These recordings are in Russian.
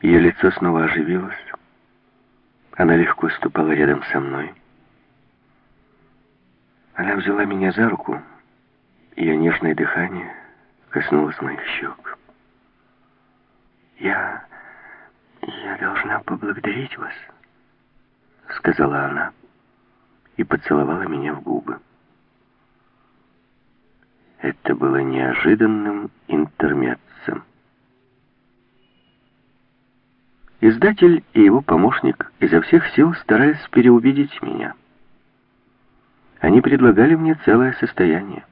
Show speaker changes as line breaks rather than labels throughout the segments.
Ее лицо снова оживилось. Она легко ступала рядом со мной. Она взяла меня за руку. Ее нежное дыхание коснулось моих щек. «Я... я должна поблагодарить вас», — сказала она и поцеловала меня в губы. Это было неожиданным интермеццем. Издатель и его помощник изо всех сил старались переубедить меня. Они предлагали мне целое состояние.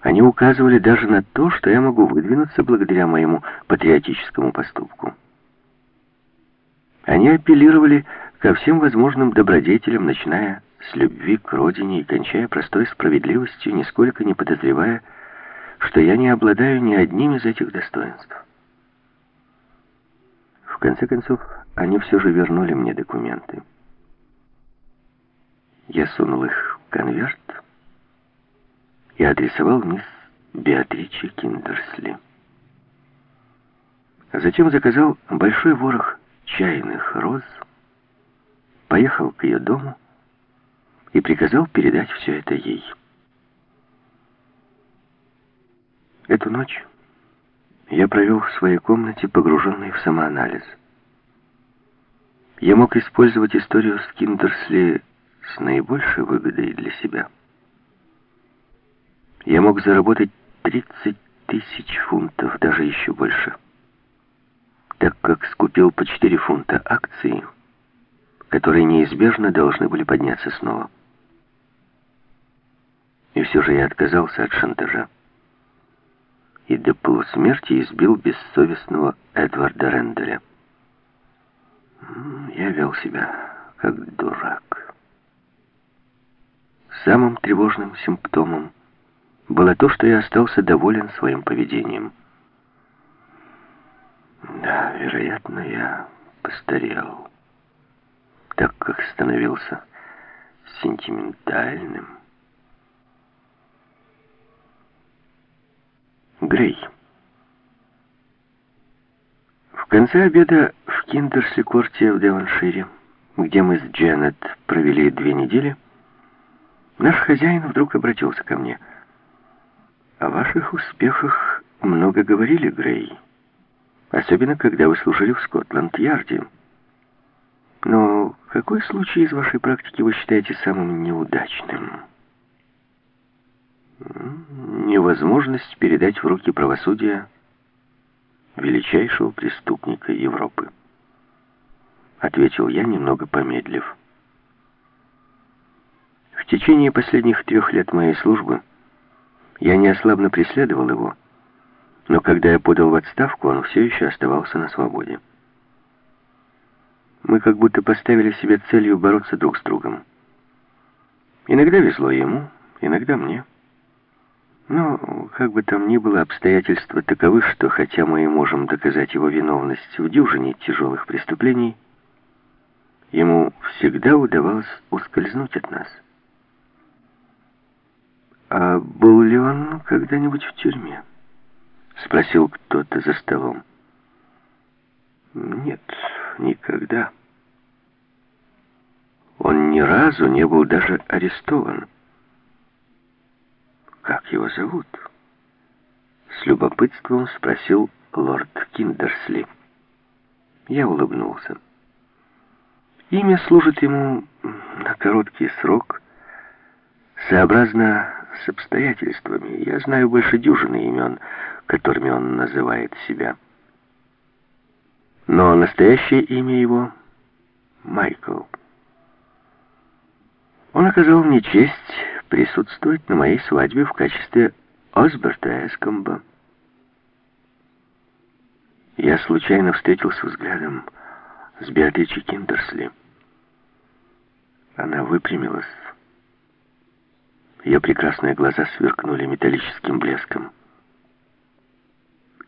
Они указывали даже на то, что я могу выдвинуться благодаря моему патриотическому поступку. Они апеллировали ко всем возможным добродетелям, начиная с любви к родине и кончая простой справедливостью, нисколько не подозревая, что я не обладаю ни одним из этих достоинств. В конце концов, они все же вернули мне документы. Я сунул их в конверт и адресовал мисс Беатриче Киндерсли. Затем заказал большой ворох чайных роз, поехал к ее дому и приказал передать все это ей. Эту ночь я провел в своей комнате, погруженный в самоанализ. Я мог использовать историю с Киндерсли с наибольшей выгодой для себя. Я мог заработать 30 тысяч фунтов, даже еще больше, так как скупил по 4 фунта акций, которые неизбежно должны были подняться снова. И все же я отказался от шантажа и до полусмерти избил бессовестного Эдварда Ренделя. Я вел себя как дурак. Самым тревожным симптомом было то, что я остался доволен своим поведением. Да, вероятно, я постарел, так как становился сентиментальным. Грей. В конце обеда в Киндерсли-корте в Деваншире, где мы с Дженнет провели две недели, наш хозяин вдруг обратился ко мне — о ваших успехах много говорили, Грей. Особенно, когда вы служили в Скотланд-Ярде. Но какой случай из вашей практики вы считаете самым неудачным? Невозможность передать в руки правосудия величайшего преступника Европы. Ответил я, немного помедлив. В течение последних трех лет моей службы я неослабно преследовал его, но когда я подал в отставку, он все еще оставался на свободе. Мы как будто поставили себе целью бороться друг с другом. Иногда везло ему, иногда мне. Но, как бы там ни было, обстоятельства таковы, что хотя мы и можем доказать его виновность в дюжине тяжелых преступлений, ему всегда удавалось ускользнуть от нас. «А был ли он когда-нибудь в тюрьме?» — спросил кто-то за столом. «Нет, никогда. Он ни разу не был даже арестован. Его зовут?» С любопытством спросил лорд Киндерсли. Я улыбнулся. Имя служит ему на короткий срок, сообразно с обстоятельствами. Я знаю больше дюжины имен, которыми он называет себя. Но настоящее имя его — Майкл. Он оказал мне честь присутствовать на моей свадьбе в качестве Осберта Эскомба. Я случайно встретился взглядом с Беатричей Киндерсли. Она выпрямилась, ее прекрасные глаза сверкнули металлическим блеском.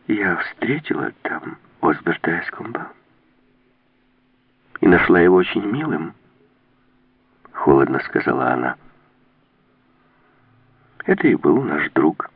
Я встретила там Осберта Эскомба и нашла его очень милым, холодно сказала она. Это и был наш друг.